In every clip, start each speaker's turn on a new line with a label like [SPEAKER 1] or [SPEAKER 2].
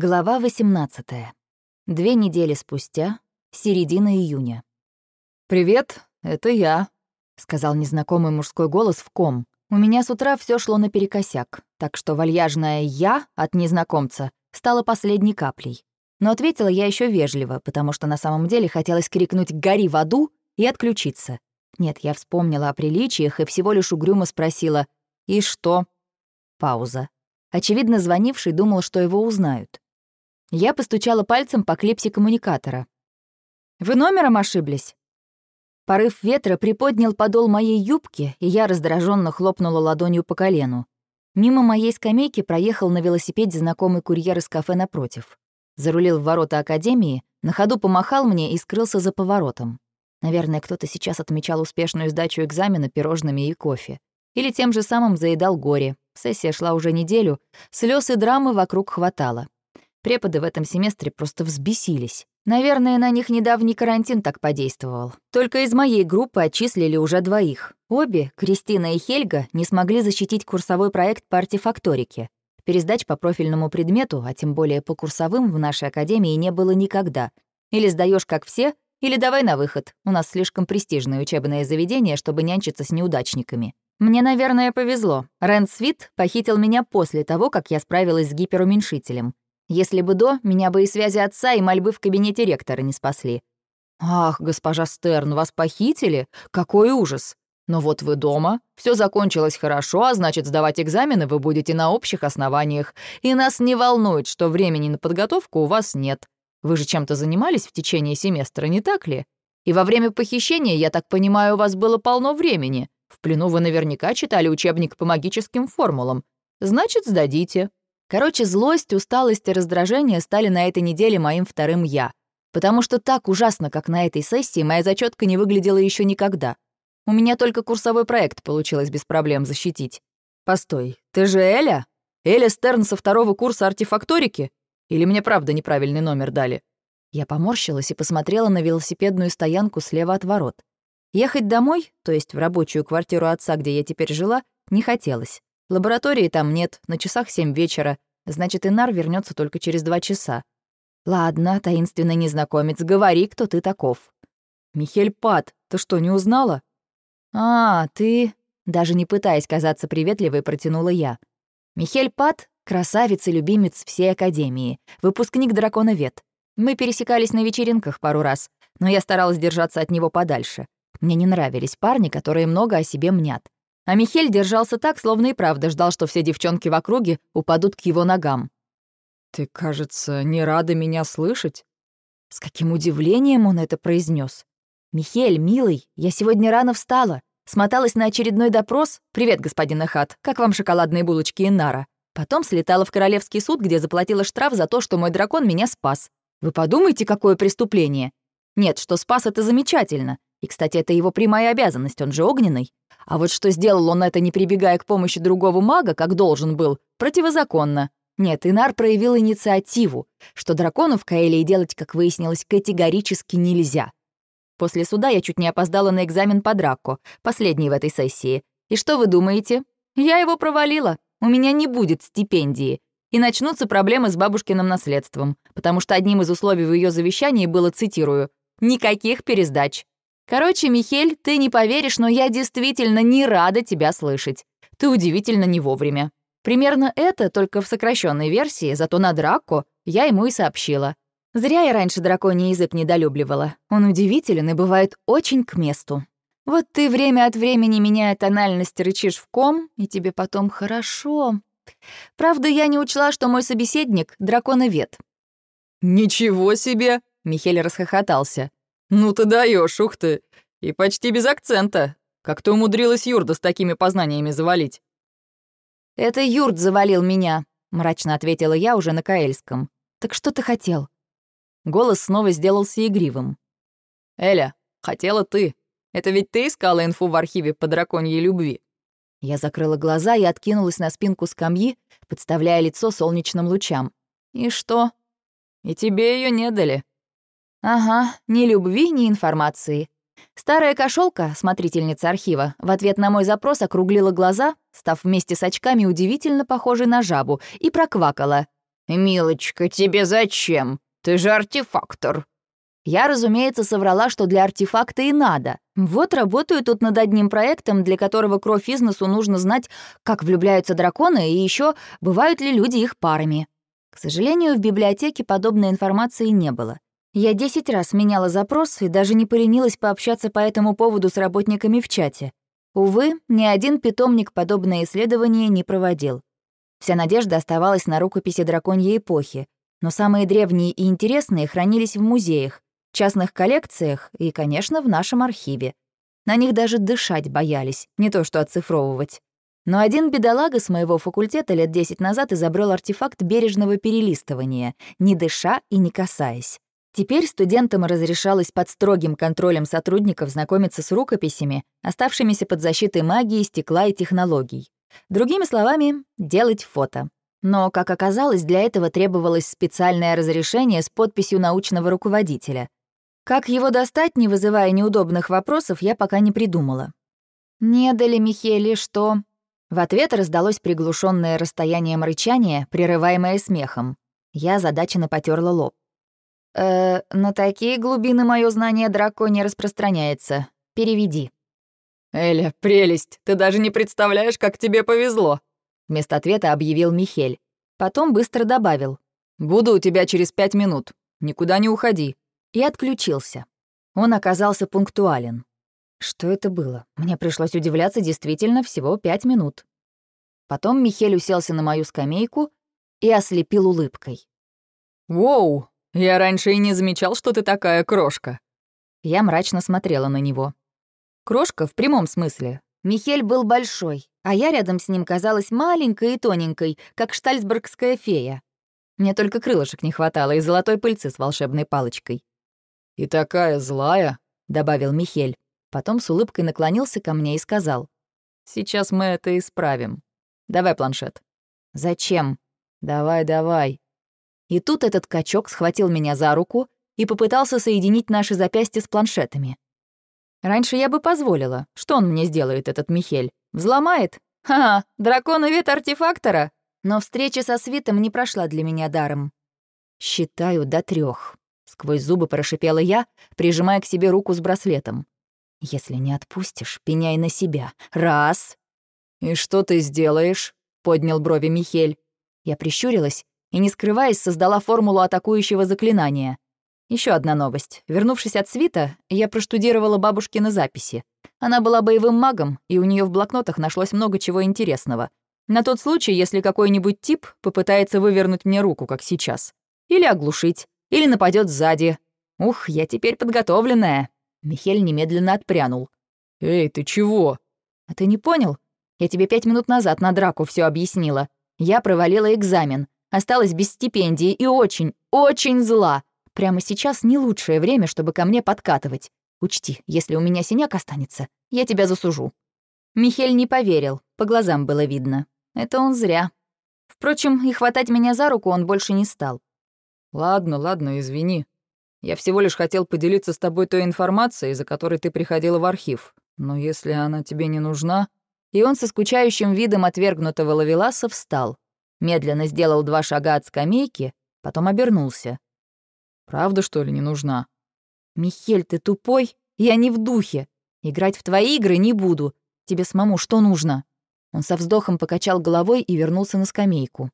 [SPEAKER 1] Глава 18. Две недели спустя, середина июня.
[SPEAKER 2] «Привет, это я», — сказал незнакомый мужской голос в ком. У меня с утра все шло наперекосяк, так что вальяжное «я» от незнакомца стало последней каплей. Но ответила я еще вежливо, потому что на самом деле хотелось крикнуть «Гори в аду!» и отключиться. Нет, я вспомнила о приличиях и всего лишь угрюмо спросила «И что?» Пауза. Очевидно, звонивший думал, что его узнают. Я постучала пальцем по клипсе коммуникатора. «Вы номером ошиблись?» Порыв ветра приподнял подол моей юбки, и я раздраженно хлопнула ладонью по колену. Мимо моей скамейки проехал на велосипеде знакомый курьер из кафе напротив. Зарулил в ворота академии, на ходу помахал мне и скрылся за поворотом. Наверное, кто-то сейчас отмечал успешную сдачу экзамена пирожными и кофе. Или тем же самым заедал горе. Сессия шла уже неделю, слез и драмы вокруг хватало. Преподы в этом семестре просто взбесились. Наверное, на них недавний карантин так подействовал. Только из моей группы отчислили уже двоих. Обе, Кристина и Хельга, не смогли защитить курсовой проект по артефакторике. Пересдач по профильному предмету, а тем более по курсовым, в нашей академии не было никогда. Или сдаешь как все, или давай на выход. У нас слишком престижное учебное заведение, чтобы нянчиться с неудачниками. Мне, наверное, повезло. Рэнд Свит похитил меня после того, как я справилась с гиперуменьшителем. Если бы до, меня бы и связи отца, и мольбы в кабинете ректора не спасли. «Ах, госпожа Стерн, вас похитили? Какой ужас! Но вот вы дома, все закончилось хорошо, а значит, сдавать экзамены вы будете на общих основаниях, и нас не волнует, что времени на подготовку у вас нет. Вы же чем-то занимались в течение семестра, не так ли? И во время похищения, я так понимаю, у вас было полно времени. В плену вы наверняка читали учебник по магическим формулам. Значит, сдадите. Короче, злость, усталость и раздражение стали на этой неделе моим вторым «я». Потому что так ужасно, как на этой сессии, моя зачетка не выглядела еще никогда. У меня только курсовой проект получилось без проблем защитить. Постой, ты же Эля? Эля Стерн со второго курса артефакторики? Или мне правда неправильный номер дали? Я поморщилась и посмотрела на велосипедную стоянку слева от ворот. Ехать домой, то есть в рабочую квартиру отца, где я теперь жила, не хотелось. Лаборатории там нет, на часах семь вечера, значит, Инар вернется только через два часа. Ладно, таинственный незнакомец, говори, кто ты таков. Михель Пат, ты что, не узнала? А, ты... Даже не пытаясь казаться приветливой, протянула я. Михель Пат — красавец и любимец всей Академии, выпускник драконовед. Мы пересекались на вечеринках пару раз, но я старалась держаться от него подальше. Мне не нравились парни, которые много о себе мнят. А Михель держался так, словно и правда ждал, что все девчонки в округе упадут к его ногам. «Ты, кажется, не рада меня слышать?» С каким удивлением он это произнес. «Михель, милый, я сегодня рано встала. Смоталась на очередной допрос. Привет, господин Эхат, как вам шоколадные булочки и нара? Потом слетала в Королевский суд, где заплатила штраф за то, что мой дракон меня спас. Вы подумайте, какое преступление. Нет, что спас — это замечательно. И, кстати, это его прямая обязанность, он же огненный. А вот что сделал он это, не прибегая к помощи другого мага, как должен был, противозаконно. Нет, Инар проявил инициативу, что дракону в Каэлии делать, как выяснилось, категорически нельзя. После суда я чуть не опоздала на экзамен по драку, последний в этой сессии. И что вы думаете? Я его провалила. У меня не будет стипендии. И начнутся проблемы с бабушкиным наследством, потому что одним из условий в ее завещании было, цитирую, «никаких пересдач». Короче, Михель, ты не поверишь, но я действительно не рада тебя слышать. Ты удивительно не вовремя. Примерно это, только в сокращенной версии, зато на драку я ему и сообщила. Зря я раньше драконий язык недолюбливала. Он удивителен и бывает очень к месту. Вот ты время от времени, меняя тональность, рычишь в ком, и тебе потом хорошо. Правда, я не учла, что мой собеседник — драконовед. «Ничего себе!» — Михель расхохотался. «Ну ты даешь, ух ты! И почти без акцента. Как ты умудрилась Юрда с такими познаниями завалить?» «Это Юрд завалил меня», — мрачно ответила я уже на Каэльском. «Так что ты хотел?» Голос снова сделался игривым. «Эля, хотела ты. Это ведь ты искала инфу в архиве по драконьей любви?» Я закрыла глаза и откинулась на спинку скамьи, подставляя лицо солнечным лучам. «И что?» «И тебе ее не дали», Ага, ни любви, ни информации. Старая кошелка, смотрительница архива, в ответ на мой запрос округлила глаза, став вместе с очками удивительно похожей на жабу, и проквакала.
[SPEAKER 3] «Милочка, тебе зачем? Ты же артефактор».
[SPEAKER 2] Я, разумеется, соврала, что для артефакта и надо. Вот работаю тут над одним проектом, для которого кровь бизнесу нужно знать, как влюбляются драконы и еще бывают ли люди их парами. К сожалению, в библиотеке подобной информации не было. Я десять раз меняла запрос и даже не поленилась пообщаться по этому поводу с работниками в чате. Увы, ни один питомник подобное исследование не проводил. Вся надежда оставалась на рукописи драконьей эпохи, но самые древние и интересные хранились в музеях, частных коллекциях и, конечно, в нашем архиве. На них даже дышать боялись, не то что оцифровывать. Но один бедолага с моего факультета лет 10 назад изобрел артефакт бережного перелистывания, не дыша и не касаясь. Теперь студентам разрешалось под строгим контролем сотрудников знакомиться с рукописями, оставшимися под защитой магии, стекла и технологий. Другими словами, делать фото. Но, как оказалось, для этого требовалось специальное разрешение с подписью научного руководителя. Как его достать, не вызывая неудобных вопросов, я пока не придумала. «Не дали Михеле, что...» В ответ раздалось приглушенное расстоянием рычание, прерываемое смехом. Я задаченно потерла лоб. «Э, на такие глубины мое знание драконе распространяется. Переведи».
[SPEAKER 3] «Эля, прелесть, ты даже не представляешь, как тебе повезло»,
[SPEAKER 2] вместо ответа объявил Михель. Потом быстро добавил.
[SPEAKER 3] «Буду у тебя через пять минут. Никуда не уходи».
[SPEAKER 2] И отключился. Он оказался пунктуален. Что это было? Мне пришлось удивляться действительно всего пять минут. Потом Михель уселся на мою скамейку и ослепил улыбкой.
[SPEAKER 3] «Воу, я раньше и не замечал, что ты такая крошка».
[SPEAKER 2] Я мрачно смотрела на него. Крошка в прямом смысле. Михель был большой, а я рядом с ним казалась маленькой и тоненькой, как штальцбергская фея. Мне только крылышек не хватало и золотой пыльцы с волшебной палочкой.
[SPEAKER 3] «И такая злая», — добавил Михель.
[SPEAKER 2] Потом с улыбкой наклонился ко мне и сказал.
[SPEAKER 3] «Сейчас мы это исправим. Давай планшет».
[SPEAKER 2] «Зачем?»
[SPEAKER 3] «Давай, давай».
[SPEAKER 2] И тут этот качок схватил меня за руку и попытался соединить наши запястья с планшетами. Раньше я бы позволила. Что он мне сделает, этот Михель? Взломает? Ха-ха, дракон и вид артефактора. Но встреча со Свитом не прошла для меня даром. «Считаю до трех. сквозь зубы прошипела я, прижимая к себе руку с браслетом. «Если не отпустишь, пеняй на себя. Раз!»
[SPEAKER 3] «И что ты сделаешь?» — поднял брови Михель.
[SPEAKER 2] Я прищурилась и, не скрываясь, создала формулу атакующего заклинания. Еще одна новость. Вернувшись от свита, я проштудировала бабушкины записи. Она была боевым магом, и у нее в блокнотах нашлось много чего интересного. На тот случай, если какой-нибудь тип попытается вывернуть мне руку, как сейчас. Или оглушить, или нападет сзади. Ух, я теперь подготовленная. Михель немедленно отпрянул.
[SPEAKER 3] «Эй, ты чего?»
[SPEAKER 2] «А ты не понял? Я тебе пять минут назад на драку все объяснила. Я провалила экзамен, осталась без стипендии и очень, очень зла. Прямо сейчас не лучшее время, чтобы ко мне подкатывать. Учти, если у меня синяк останется, я тебя засужу». Михель не поверил, по глазам было видно. Это он зря. Впрочем, и хватать меня за руку он больше не стал.
[SPEAKER 3] «Ладно, ладно, извини. Я всего лишь хотел поделиться с тобой той информацией, за которой ты приходила в архив. Но если она тебе не нужна...»
[SPEAKER 2] И он со скучающим видом отвергнутого лавеласа встал. Медленно сделал два шага от скамейки, потом обернулся.
[SPEAKER 3] Правда, что ли, не нужна?
[SPEAKER 2] Михель, ты тупой? Я не в духе. Играть в твои игры не буду. Тебе самому что нужно?» Он со вздохом покачал головой и вернулся на скамейку.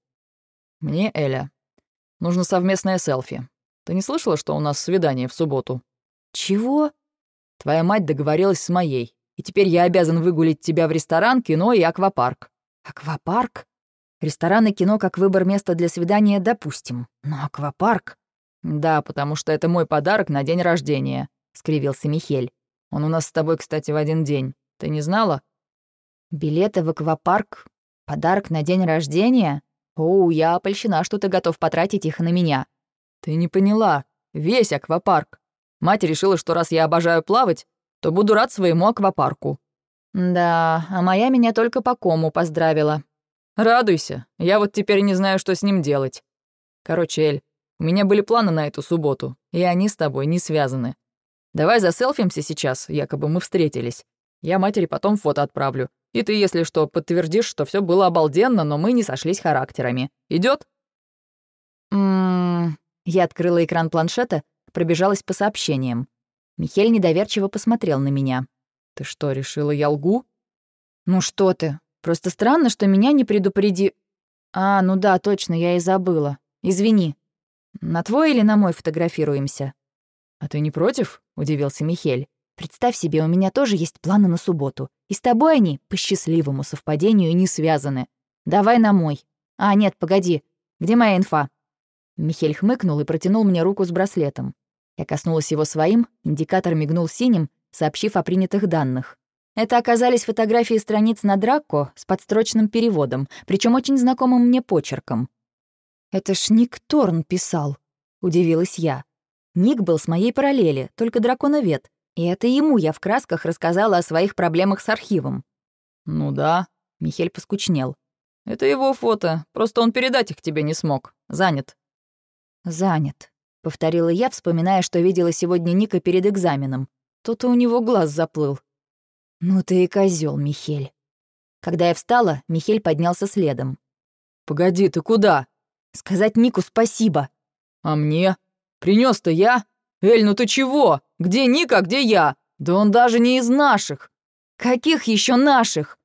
[SPEAKER 3] «Мне, Эля, нужно совместное селфи. Ты не слышала, что у нас свидание в субботу?»
[SPEAKER 2] «Чего?»
[SPEAKER 3] «Твоя мать договорилась с моей, и теперь я обязан выгулить тебя в ресторан, кино и аквапарк».
[SPEAKER 2] «Аквапарк?» Ресторан и кино как выбор места для свидания допустим. Но аквапарк...
[SPEAKER 3] «Да, потому что это мой подарок на день рождения», — скривился Михель. «Он у нас с тобой, кстати, в один день. Ты не знала?»
[SPEAKER 2] «Билеты в аквапарк? Подарок на день рождения? О, я опольщена, что ты готов потратить их на меня».
[SPEAKER 3] «Ты не поняла. Весь аквапарк. Мать решила, что раз я обожаю плавать, то буду рад своему аквапарку».
[SPEAKER 2] «Да, а моя меня только по кому поздравила».
[SPEAKER 3] «Радуйся. Я вот теперь не знаю, что с ним делать. Короче, Эль, у меня были планы на эту субботу, и они с тобой не связаны. Давай заселфимся сейчас, якобы мы встретились. Я матери потом фото отправлю. И ты, если что, подтвердишь, что все было обалденно, но мы не сошлись характерами. Идет?
[SPEAKER 2] Ммм... Я открыла экран планшета, пробежалась по сообщениям. Михель недоверчиво посмотрел на меня.
[SPEAKER 3] «Ты что, решила, я лгу?»
[SPEAKER 2] «Ну что ты, просто странно, что меня не предупреди...» «А, ну да, точно, я и забыла. Извини. На твой или на мой фотографируемся?»
[SPEAKER 3] «А ты не против?» — удивился Михель.
[SPEAKER 2] «Представь себе, у меня тоже есть планы на субботу. И с тобой они, по счастливому совпадению, не связаны. Давай на мой. А, нет, погоди. Где моя инфа?» Михель хмыкнул и протянул мне руку с браслетом. Я коснулась его своим, индикатор мигнул синим, сообщив о принятых данных. Это оказались фотографии страниц на Драко с подстрочным переводом, причем очень знакомым мне почерком. «Это ж Ник Торн писал», — удивилась я. Ник был с моей параллели, только драконовед, и это ему я в красках рассказала о своих проблемах с архивом.
[SPEAKER 3] «Ну да», — Михель поскучнел. «Это его фото, просто он передать их тебе не смог. Занят».
[SPEAKER 2] «Занят», — повторила я, вспоминая, что видела сегодня Ника перед экзаменом. То-то у него глаз заплыл. «Ну ты и козел, Михель». Когда я встала, Михель поднялся следом.
[SPEAKER 3] «Погоди, ты куда?»
[SPEAKER 2] «Сказать Нику спасибо».
[SPEAKER 3] «А мне? принес то я? Эль, ну ты чего? Где Ника, где я? Да он даже не из наших».
[SPEAKER 2] «Каких еще наших?»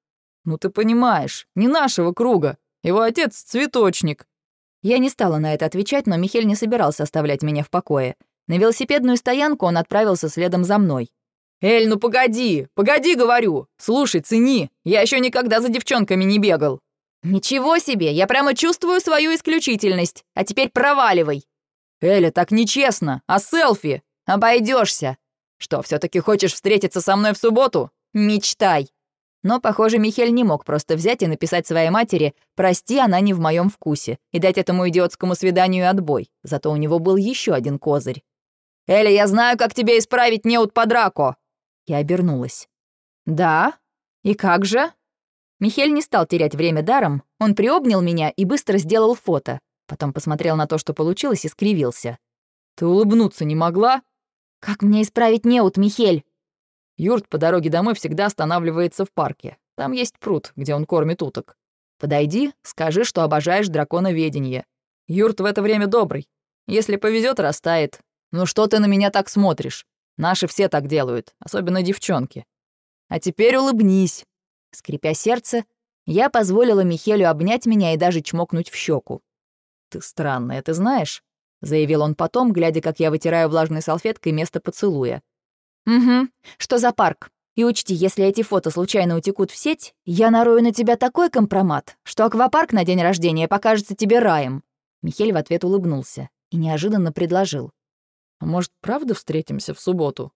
[SPEAKER 3] «Ну ты понимаешь, не нашего круга. Его отец — цветочник».
[SPEAKER 2] Я не стала на это отвечать, но Михель не собирался оставлять меня в покое. На велосипедную стоянку он отправился следом за мной.
[SPEAKER 3] «Эль, ну погоди! Погоди, говорю! Слушай, цени! Я еще никогда за девчонками не бегал!»
[SPEAKER 2] «Ничего себе! Я прямо чувствую свою исключительность! А теперь проваливай!»
[SPEAKER 3] «Эля, так нечестно! А селфи?
[SPEAKER 2] Обойдешься.
[SPEAKER 3] Что, все таки хочешь встретиться со мной в субботу?
[SPEAKER 2] Мечтай!» Но, похоже, Михель не мог просто взять и написать своей матери «Прости, она не в моем вкусе» и дать этому идиотскому свиданию отбой. Зато у него был еще один козырь.
[SPEAKER 3] «Эля, я знаю, как тебе исправить неуд по драко!»
[SPEAKER 2] Я обернулась. «Да? И как же?» Михель не стал терять время даром, он приобнял меня и быстро сделал фото. Потом посмотрел на то, что получилось, и скривился.
[SPEAKER 3] «Ты улыбнуться не могла?»
[SPEAKER 2] «Как мне исправить неуд, Михель?»
[SPEAKER 3] Юрт по дороге домой всегда останавливается в парке. Там есть пруд, где он кормит уток. Подойди, скажи, что обожаешь драконоведение. Юрт в это время добрый. Если повезет, растает. Ну что ты на меня так смотришь? Наши все так делают, особенно девчонки. А теперь улыбнись.
[SPEAKER 2] Скрипя сердце, я позволила Михелю обнять меня и даже чмокнуть в щеку.
[SPEAKER 3] «Ты странная, ты знаешь?» — заявил он потом, глядя, как я вытираю влажной салфеткой место поцелуя.
[SPEAKER 2] «Угу. Что за парк? И учти, если эти фото случайно утекут в сеть, я нарою на тебя такой компромат, что аквапарк на день рождения покажется тебе раем». Михель в ответ улыбнулся и неожиданно предложил.
[SPEAKER 3] «А может, правда встретимся в субботу?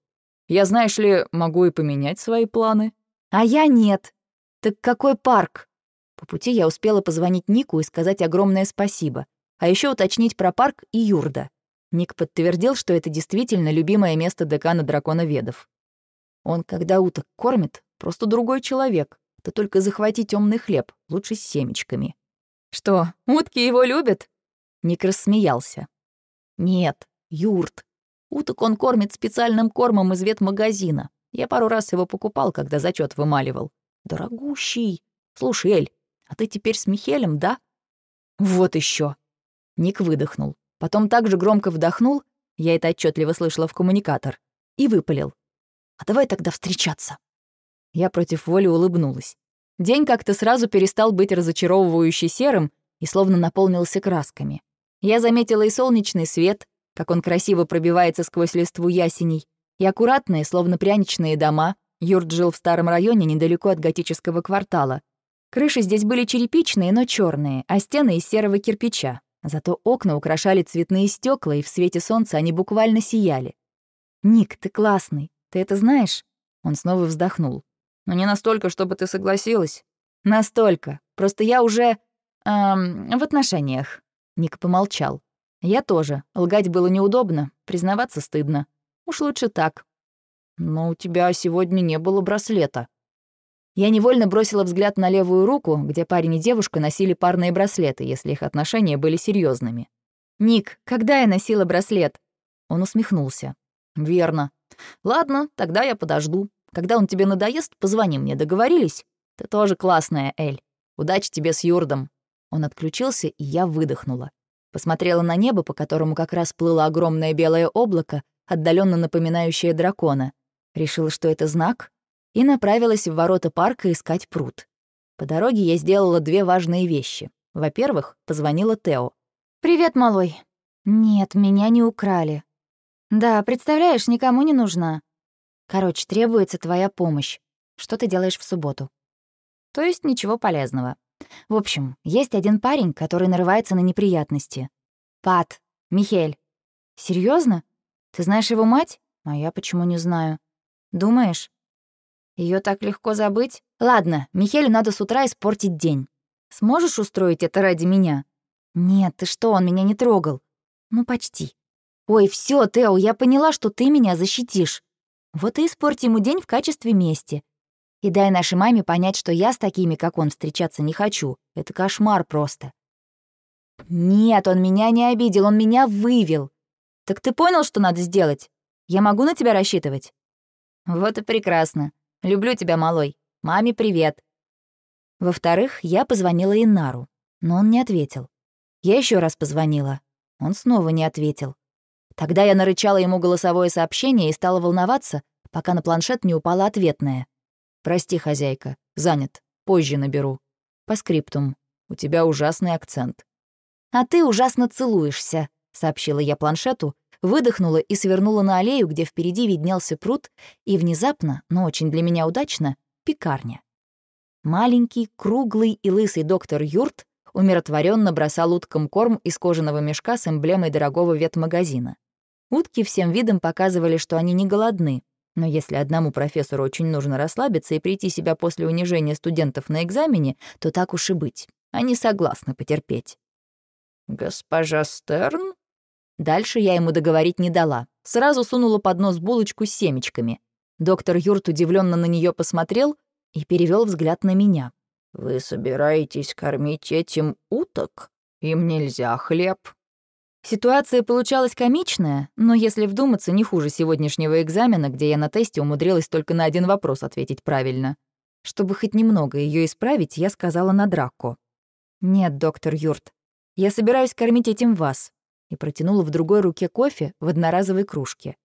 [SPEAKER 3] Я, знаешь ли, могу и поменять свои планы».
[SPEAKER 2] «А я нет. Так какой парк?» По пути я успела позвонить Нику и сказать огромное спасибо, а еще уточнить про парк и Юрда. Ник подтвердил, что это действительно любимое место декана драконоведов. Он, когда уток кормит, просто другой человек. Это только захвати темный хлеб, лучше с семечками.
[SPEAKER 3] «Что, утки его любят?»
[SPEAKER 2] Ник рассмеялся. «Нет, юрт. Уток он кормит специальным кормом из ветмагазина. Я пару раз его покупал, когда зачет вымаливал. Дорогущий. Слушай, Эль, а ты теперь с Михелем, да?» «Вот еще. Ник выдохнул. Потом также громко вдохнул, я это отчетливо слышала в коммуникатор, и выпалил. «А давай тогда встречаться». Я против воли улыбнулась. День как-то сразу перестал быть разочаровывающе серым и словно наполнился красками. Я заметила и солнечный свет, как он красиво пробивается сквозь листву ясеней, и аккуратные, словно пряничные дома. Юрт жил в старом районе недалеко от готического квартала. Крыши здесь были черепичные, но черные, а стены из серого кирпича. Зато окна украшали цветные стекла, и в свете солнца они буквально сияли. «Ник, ты классный. Ты это знаешь?» Он снова вздохнул.
[SPEAKER 3] «Но не настолько, чтобы ты согласилась».
[SPEAKER 2] «Настолько. Просто я уже... Эм, в отношениях». Ник помолчал. «Я тоже. Лгать было неудобно, признаваться стыдно. Уж лучше так».
[SPEAKER 3] «Но у тебя сегодня не было браслета»,
[SPEAKER 2] я невольно бросила взгляд на левую руку, где парень и девушка носили парные браслеты, если их отношения были серьезными. «Ник, когда я носила браслет?» Он усмехнулся.
[SPEAKER 3] «Верно. Ладно, тогда я подожду. Когда он тебе надоест, позвони мне, договорились? Ты тоже классная, Эль. Удачи тебе с Юрдом».
[SPEAKER 2] Он отключился, и я выдохнула. Посмотрела на небо, по которому как раз плыло огромное белое облако, отдаленно напоминающее дракона. Решила, что это знак, и направилась в ворота парка искать пруд. По дороге я сделала две важные вещи. Во-первых, позвонила Тео. «Привет, малой». «Нет, меня не украли». «Да, представляешь, никому не нужна. Короче, требуется твоя помощь. Что ты делаешь в субботу?» То есть ничего полезного. В общем, есть один парень, который нарывается на неприятности. Пат, Михель. Серьезно? Ты знаешь его мать? А я почему не знаю? Думаешь? Ее так легко забыть? Ладно, Михелю надо с утра испортить день. Сможешь устроить это ради меня? Нет, ты что, он меня не трогал. Ну, почти. Ой, все, Тео, я поняла, что ты меня защитишь. Вот и испорти ему день в качестве мести. И дай нашей маме понять, что я с такими, как он, встречаться не хочу. Это кошмар просто. Нет, он меня не обидел, он меня вывел. Так ты понял, что надо сделать? Я могу на тебя рассчитывать? Вот и прекрасно. Люблю тебя, малой. Маме привет. Во-вторых, я позвонила Инару, но он не ответил. Я еще раз позвонила. Он снова не ответил. Тогда я нарычала ему голосовое сообщение и стала волноваться, пока на планшет не упала ответная. «Прости, хозяйка, занят. Позже наберу. По скриптум. У тебя ужасный акцент». «А ты ужасно целуешься», — сообщила я планшету, выдохнула и свернула на аллею, где впереди виднелся пруд, и внезапно, но очень для меня удачно, пекарня. Маленький, круглый и лысый доктор Юрт умиротворенно бросал уткам корм из кожаного мешка с эмблемой дорогого ветмагазина. Утки всем видом показывали, что они не голодны, но если одному профессору очень нужно расслабиться и прийти себя после унижения студентов на экзамене, то так уж и быть. Они согласны потерпеть. «Госпожа Стерн?» Дальше я ему договорить не дала. Сразу сунула под нос булочку с семечками. Доктор Юрт удивленно на нее посмотрел и перевел взгляд на меня. «Вы собираетесь кормить этим уток? Им нельзя хлеб». Ситуация получалась комичная, но если вдуматься, не хуже сегодняшнего экзамена, где я на тесте умудрилась только на один вопрос ответить правильно. Чтобы хоть немного ее исправить, я сказала на драку. «Нет, доктор Юрт, я собираюсь кормить этим вас», и протянула в другой руке кофе в одноразовой кружке.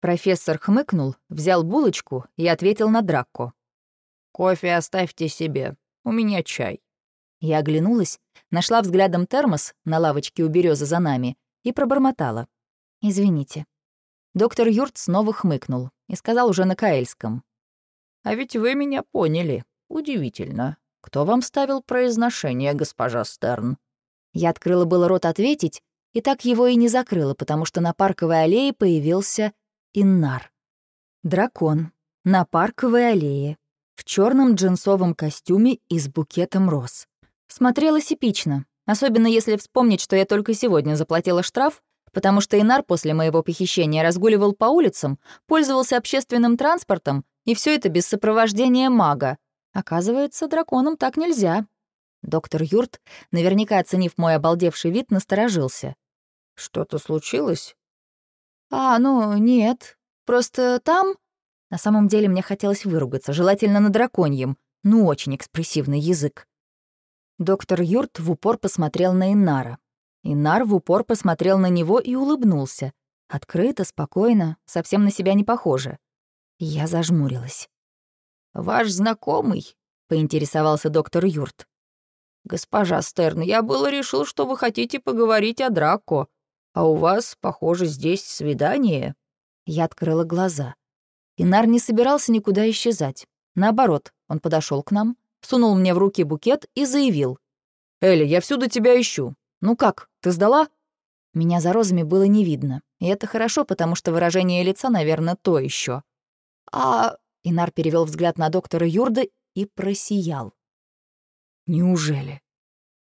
[SPEAKER 2] Профессор хмыкнул, взял булочку и ответил на драку. «Кофе оставьте себе, у меня чай». Я оглянулась, нашла взглядом термос на лавочке у березы за нами и пробормотала. «Извините». Доктор Юрт снова хмыкнул и сказал уже на Каэльском. «А ведь вы меня поняли. Удивительно. Кто вам ставил произношение, госпожа Стерн?» Я открыла было рот ответить, и так его и не закрыла, потому что на парковой аллее появился Иннар. Дракон. На парковой аллее. В черном джинсовом костюме и с букетом роз. Смотрелось эпично, особенно если вспомнить, что я только сегодня заплатила штраф, потому что Инар после моего похищения разгуливал по улицам, пользовался общественным транспортом, и все это без сопровождения мага. Оказывается, драконам так нельзя. Доктор Юрт, наверняка оценив мой обалдевший вид, насторожился. «Что-то случилось?» «А, ну, нет. Просто там...» На самом деле мне хотелось выругаться, желательно на драконьем, ну, очень экспрессивный язык. Доктор Юрт в упор посмотрел на Инара. Инар в упор посмотрел на него и улыбнулся. Открыто, спокойно, совсем на себя не похоже. Я зажмурилась. «Ваш знакомый?» — поинтересовался доктор Юрт. «Госпожа Стерн, я было решил, что вы хотите поговорить о Драко, а у вас, похоже, здесь свидание». Я открыла глаза. Инар не собирался никуда исчезать. Наоборот, он подошел к нам, сунул мне в руки букет и заявил. «Элли, я всюду тебя ищу. Ну как, ты сдала?» Меня за розами было не видно, и это хорошо, потому что выражение лица, наверное, то еще. «А...» — Инар перевел взгляд на доктора Юрда и просиял. «Неужели?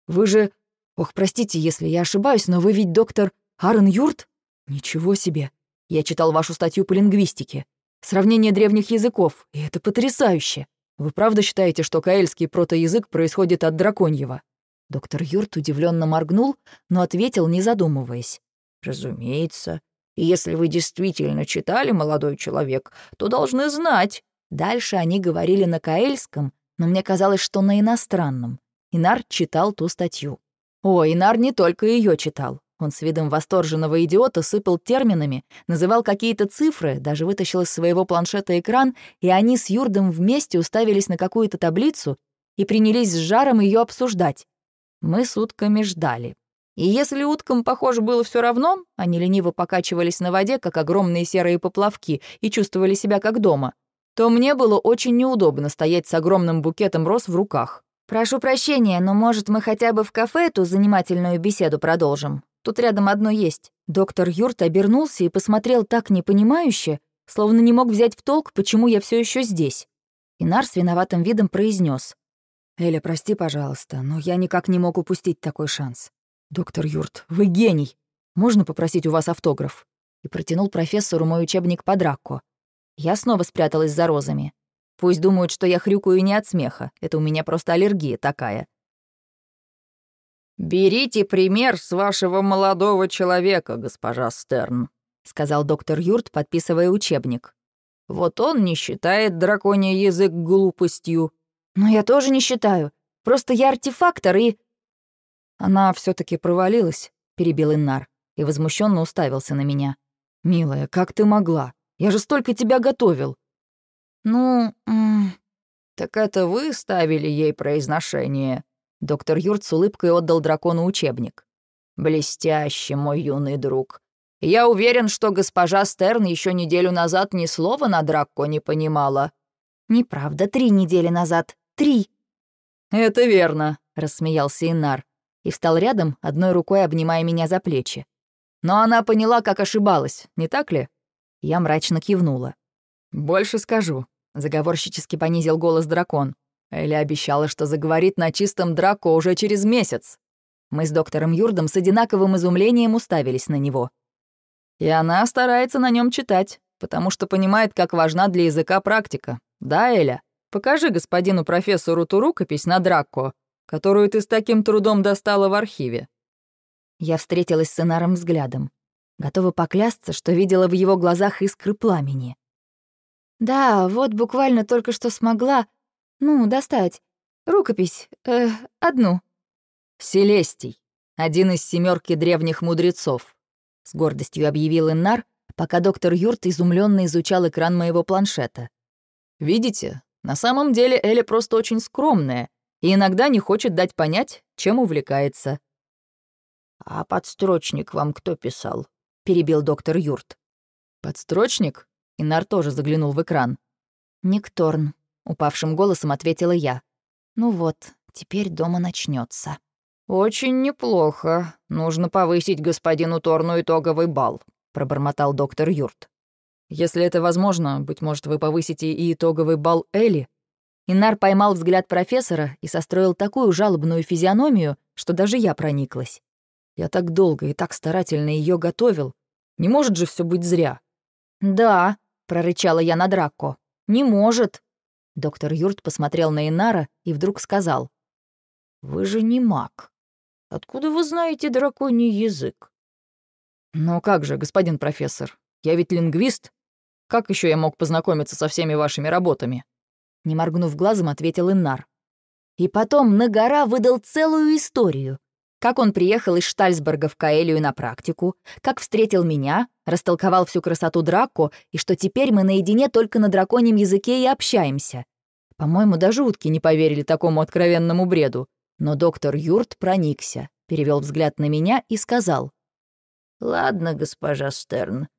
[SPEAKER 2] Вы же... Ох, простите, если я ошибаюсь, но вы ведь доктор Аарон Юрт? Ничего себе! Я читал вашу статью по лингвистике. Сравнение древних языков, и это потрясающе. Вы правда считаете, что каэльский протоязык происходит от драконьего?» Доктор Юрт удивленно моргнул, но ответил, не задумываясь. «Разумеется. И если вы действительно читали, молодой человек, то должны знать». Дальше они говорили на каэльском, но мне казалось, что на иностранном. Инар читал ту статью. О, Инар не только ее читал. Он с видом восторженного идиота сыпал терминами, называл какие-то цифры, даже вытащил из своего планшета экран, и они с Юрдом вместе уставились на какую-то таблицу и принялись с жаром ее обсуждать. Мы с утками ждали. И если уткам, похоже, было все равно, они лениво покачивались на воде, как огромные серые поплавки, и чувствовали себя как дома, то мне было очень неудобно стоять с огромным букетом роз в руках. «Прошу прощения, но, может, мы хотя бы в кафе эту занимательную беседу продолжим? Тут рядом одно есть». Доктор Юрт обернулся и посмотрел так непонимающе, словно не мог взять в толк, почему я все еще здесь. Инар с виноватым видом произнес: «Эля, прости, пожалуйста, но я никак не мог упустить такой шанс. Доктор Юрт, вы гений! Можно попросить у вас автограф?» И протянул профессору мой учебник по драку. Я снова спряталась за розами. Пусть думают, что я хрюкаю не от смеха. Это у меня просто аллергия такая.
[SPEAKER 3] «Берите пример с вашего молодого человека, госпожа Стерн», —
[SPEAKER 2] сказал доктор Юрт, подписывая учебник.
[SPEAKER 3] «Вот он не считает драконий язык глупостью».
[SPEAKER 2] «Но я тоже не считаю. Просто я артефактор и...» «Она все таки провалилась», — перебил Иннар и возмущенно уставился на меня. «Милая, как ты могла? Я же столько тебя готовил».
[SPEAKER 3] «Ну, так это вы ставили ей произношение?»
[SPEAKER 2] Доктор Юрт с улыбкой отдал дракону учебник.
[SPEAKER 3] «Блестяще, мой юный друг. Я уверен, что госпожа Стерн еще неделю назад ни слова на Дракко не понимала».
[SPEAKER 2] «Неправда, три недели назад. Три».
[SPEAKER 3] «Это верно», —
[SPEAKER 2] рассмеялся Инар и встал рядом, одной рукой обнимая меня за плечи.
[SPEAKER 3] «Но она поняла, как ошибалась, не так ли?»
[SPEAKER 2] Я мрачно кивнула.
[SPEAKER 3] «Больше скажу», — заговорщически понизил голос дракон. Элли обещала, что заговорит на чистом Драко уже через месяц.
[SPEAKER 2] Мы с доктором Юрдом с одинаковым изумлением уставились на него.
[SPEAKER 3] И она старается на нем читать, потому что понимает, как важна для языка практика. Да, Эля? Покажи господину профессору ту рукопись на Драко, которую ты с таким трудом достала в архиве.
[SPEAKER 2] Я встретилась с Инаром взглядом. Готова поклясться, что видела в его глазах искры пламени. «Да, вот буквально только что смогла, ну, достать. Рукопись. Э, одну.
[SPEAKER 3] Селестий. Один из семерки древних мудрецов.
[SPEAKER 2] С гордостью объявил Иннар, пока доктор Юрт изумленно изучал экран моего планшета.
[SPEAKER 3] Видите, на самом деле Эля просто очень скромная и иногда не хочет дать понять, чем увлекается.
[SPEAKER 4] «А подстрочник вам кто писал?»
[SPEAKER 2] — перебил доктор Юрт.
[SPEAKER 3] «Подстрочник?» — Инар тоже заглянул в экран.
[SPEAKER 2] «Никторн», упавшим голосом ответила я. Ну вот, теперь дома начнется.
[SPEAKER 3] Очень неплохо. Нужно повысить господину Торну итоговый балл, пробормотал доктор Юрт. Если это возможно, быть может, вы повысите и итоговый балл Элли?
[SPEAKER 2] Инар поймал взгляд профессора и состроил такую жалобную физиономию, что даже я прониклась.
[SPEAKER 3] Я так долго и так старательно ее готовил. Не может же все быть зря.
[SPEAKER 2] «Да», — прорычала я на Драко. «Не может». Доктор Юрт посмотрел на Инара и вдруг сказал.
[SPEAKER 4] «Вы же не маг. Откуда вы знаете драконий язык?»
[SPEAKER 3] «Ну как же, господин профессор, я ведь лингвист. Как еще я мог познакомиться со всеми вашими работами?»
[SPEAKER 2] Не моргнув глазом, ответил Иннар. И потом Нагора выдал целую историю. Как он приехал из Штальсберга в Каэлию на практику, как встретил меня, растолковал всю красоту Драко, и что теперь мы наедине только на драконьем языке и общаемся. По-моему, даже утки не поверили такому откровенному бреду. Но доктор Юрт проникся, перевел взгляд на меня и сказал.
[SPEAKER 4] «Ладно, госпожа Стерн,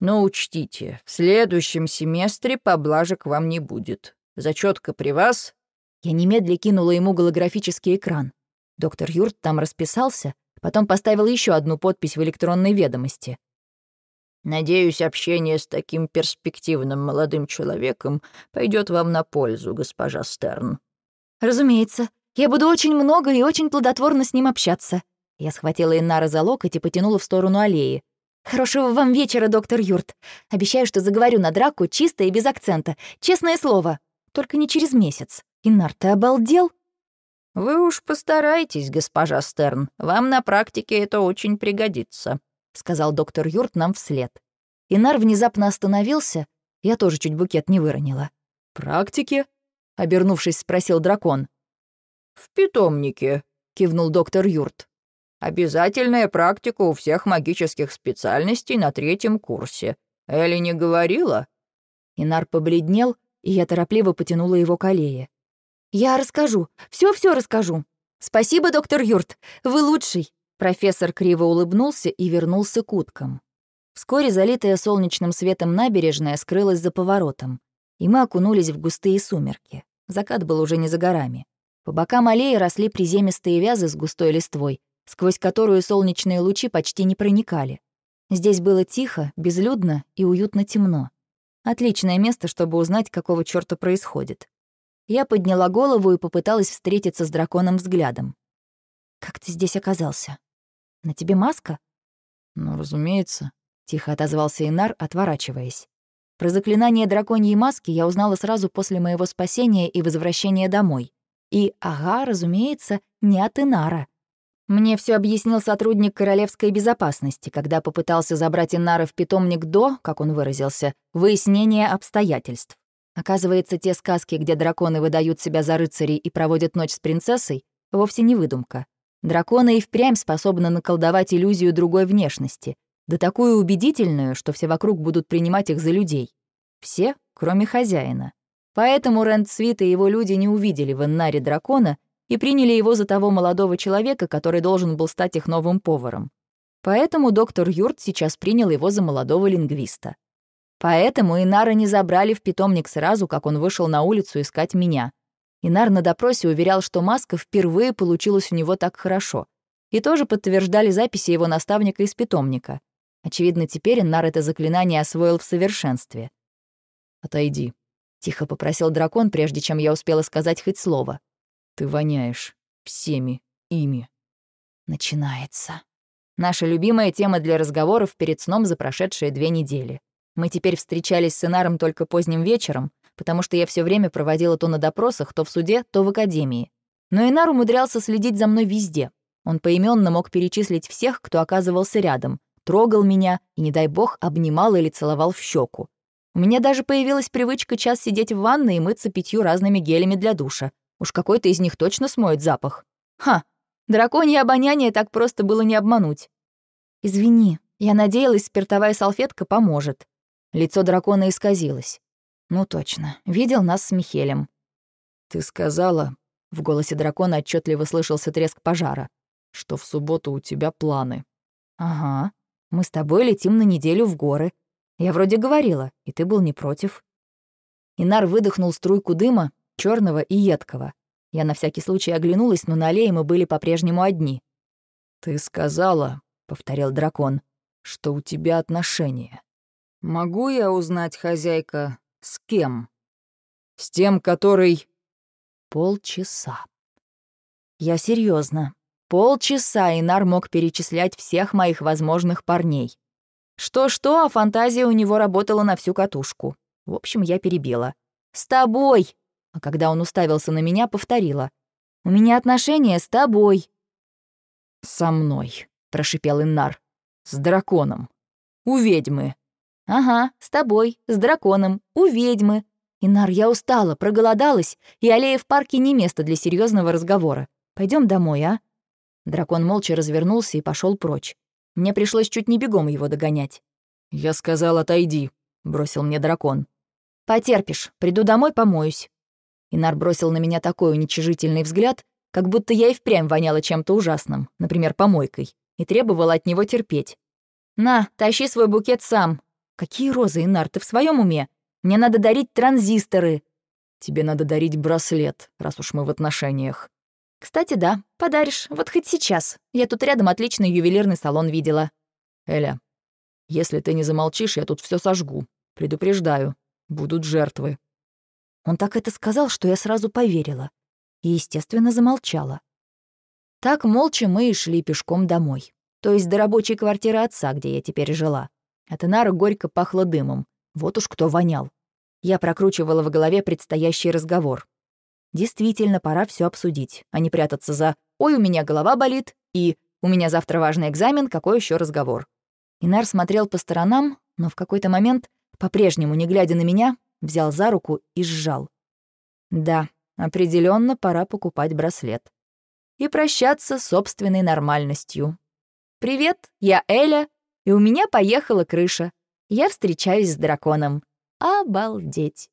[SPEAKER 4] но учтите, в следующем семестре поблажек вам не будет. Зачетка при вас?»
[SPEAKER 2] Я немедля кинула ему голографический экран. Доктор Юрт там расписался, потом поставил еще одну подпись в электронной ведомости.
[SPEAKER 4] Надеюсь, общение с таким перспективным молодым человеком пойдет вам на пользу, госпожа Стерн.
[SPEAKER 2] Разумеется. Я буду очень много и очень плодотворно с ним общаться. Я схватила Иннара за локоть и потянула в сторону аллеи. «Хорошего вам вечера, доктор Юрт. Обещаю, что заговорю на драку чисто и без акцента. Честное слово. Только не через месяц. Иннар, ты обалдел?»
[SPEAKER 4] «Вы уж постарайтесь, госпожа Стерн. Вам на практике это очень пригодится»,
[SPEAKER 2] сказал доктор Юрт нам вслед. Инар внезапно остановился, я тоже чуть букет не выронила.
[SPEAKER 3] «Практики?» — обернувшись, спросил дракон.
[SPEAKER 4] «В питомнике», —
[SPEAKER 2] кивнул доктор Юрт.
[SPEAKER 4] «Обязательная практика у всех магических специальностей на третьем курсе. Элли не говорила?»
[SPEAKER 2] Инар побледнел, и я торопливо потянула его к аллее. «Я расскажу, все все расскажу. Спасибо, доктор Юрт, вы лучший!» Профессор криво улыбнулся и вернулся к уткам. Вскоре залитая солнечным светом набережная скрылась за поворотом, и мы окунулись в густые сумерки. Закат был уже не за горами. По бокам аллеи росли приземистые вязы с густой листвой, сквозь которую солнечные лучи почти не проникали. Здесь было тихо, безлюдно и уютно темно. Отличное место, чтобы узнать, какого чёрта происходит. Я подняла голову и попыталась встретиться с драконом взглядом. «Как ты здесь оказался? На тебе маска?»
[SPEAKER 3] «Ну, разумеется», — тихо отозвался Инар, отворачиваясь.
[SPEAKER 2] Про заклинание драконьей маски я узнала сразу после моего спасения и возвращения домой. И, ага, разумеется, не от Инара. Мне все объяснил сотрудник королевской безопасности, когда попытался забрать Инара в питомник до, как он выразился, выяснения обстоятельств. Оказывается, те сказки, где драконы выдают себя за рыцарей и проводят ночь с принцессой, вовсе не выдумка. Драконы и впрямь способны наколдовать иллюзию другой внешности, да такую убедительную, что все вокруг будут принимать их за людей. Все, кроме хозяина. Поэтому Рэнд и его люди не увидели в Иннаре дракона и приняли его за того молодого человека, который должен был стать их новым поваром. Поэтому доктор Юрт сейчас принял его за молодого лингвиста. Поэтому Инара не забрали в питомник сразу, как он вышел на улицу искать меня. Инар на допросе уверял, что маска впервые получилась у него так хорошо. И тоже подтверждали записи его наставника из питомника. Очевидно, теперь Инар это заклинание освоил в совершенстве.
[SPEAKER 3] «Отойди», —
[SPEAKER 2] тихо попросил дракон, прежде чем я успела сказать хоть слово.
[SPEAKER 3] Ты воняешь. Всеми. Ими.
[SPEAKER 2] Начинается. Наша любимая тема для разговоров перед сном за прошедшие две недели. Мы теперь встречались с Инаром только поздним вечером, потому что я все время проводила то на допросах, то в суде, то в академии. Но Инар умудрялся следить за мной везде. Он поименно мог перечислить всех, кто оказывался рядом, трогал меня и, не дай бог, обнимал или целовал в щеку. У меня даже появилась привычка час сидеть в ванной и мыться пятью разными гелями для душа, Уж какой-то из них точно смоет запах. Ха, драконье обоняние так просто было не обмануть. Извини, я надеялась, спиртовая салфетка поможет. Лицо дракона исказилось. Ну точно, видел нас с Михелем.
[SPEAKER 3] Ты сказала, в голосе дракона отчетливо слышался треск пожара, что в субботу у тебя планы.
[SPEAKER 2] Ага, мы с тобой летим на неделю в горы. Я вроде говорила, и ты был не против. Инар выдохнул струйку дыма, черного и едкого. Я на всякий случай оглянулась, но на аллее мы были по-прежнему одни.
[SPEAKER 3] «Ты сказала», — повторил дракон, — «что у тебя отношения. Могу я узнать, хозяйка, с кем? С тем, который...»
[SPEAKER 2] Полчаса. Я серьезно. Полчаса Инар мог перечислять всех моих возможных парней. Что-что, а фантазия у него работала на всю катушку. В общем, я перебила. «С тобой!» а когда он уставился на меня, повторила. «У меня отношения с тобой».
[SPEAKER 3] «Со мной», — прошипел Иннар. «С драконом. У ведьмы».
[SPEAKER 2] «Ага, с тобой, с драконом, у ведьмы». «Инар, я устала, проголодалась, и аллея в парке не место для серьезного разговора. Пойдем домой, а?» Дракон молча развернулся и пошел прочь. Мне пришлось чуть не бегом его догонять.
[SPEAKER 3] «Я сказал, отойди», — бросил мне дракон.
[SPEAKER 2] «Потерпишь, приду домой, помоюсь». Инар бросил на меня такой уничижительный взгляд, как будто я и впрямь воняла чем-то ужасным, например, помойкой, и требовала от него терпеть. «На, тащи свой букет сам». «Какие розы, Инар, ты в своем уме? Мне надо дарить транзисторы».
[SPEAKER 3] «Тебе надо дарить браслет, раз уж мы в отношениях».
[SPEAKER 2] «Кстати, да, подаришь, вот хоть сейчас. Я тут рядом отличный ювелирный салон видела».
[SPEAKER 3] «Эля, если ты не замолчишь, я тут все сожгу. Предупреждаю, будут жертвы».
[SPEAKER 2] Он так это сказал, что я сразу поверила. И, естественно, замолчала. Так молча мы и шли пешком домой. То есть до рабочей квартиры отца, где я теперь жила. От Инара горько пахло дымом. Вот уж кто вонял. Я прокручивала в голове предстоящий разговор. Действительно, пора все обсудить, а не прятаться за «Ой, у меня голова болит» и «У меня завтра важный экзамен, какой еще разговор?» Инар смотрел по сторонам, но в какой-то момент, по-прежнему не глядя на меня, взял за руку и сжал. Да, определенно пора покупать браслет. и прощаться с собственной нормальностью. «Привет, я Эля, и у меня поехала крыша. Я встречаюсь с драконом. Обалдеть!»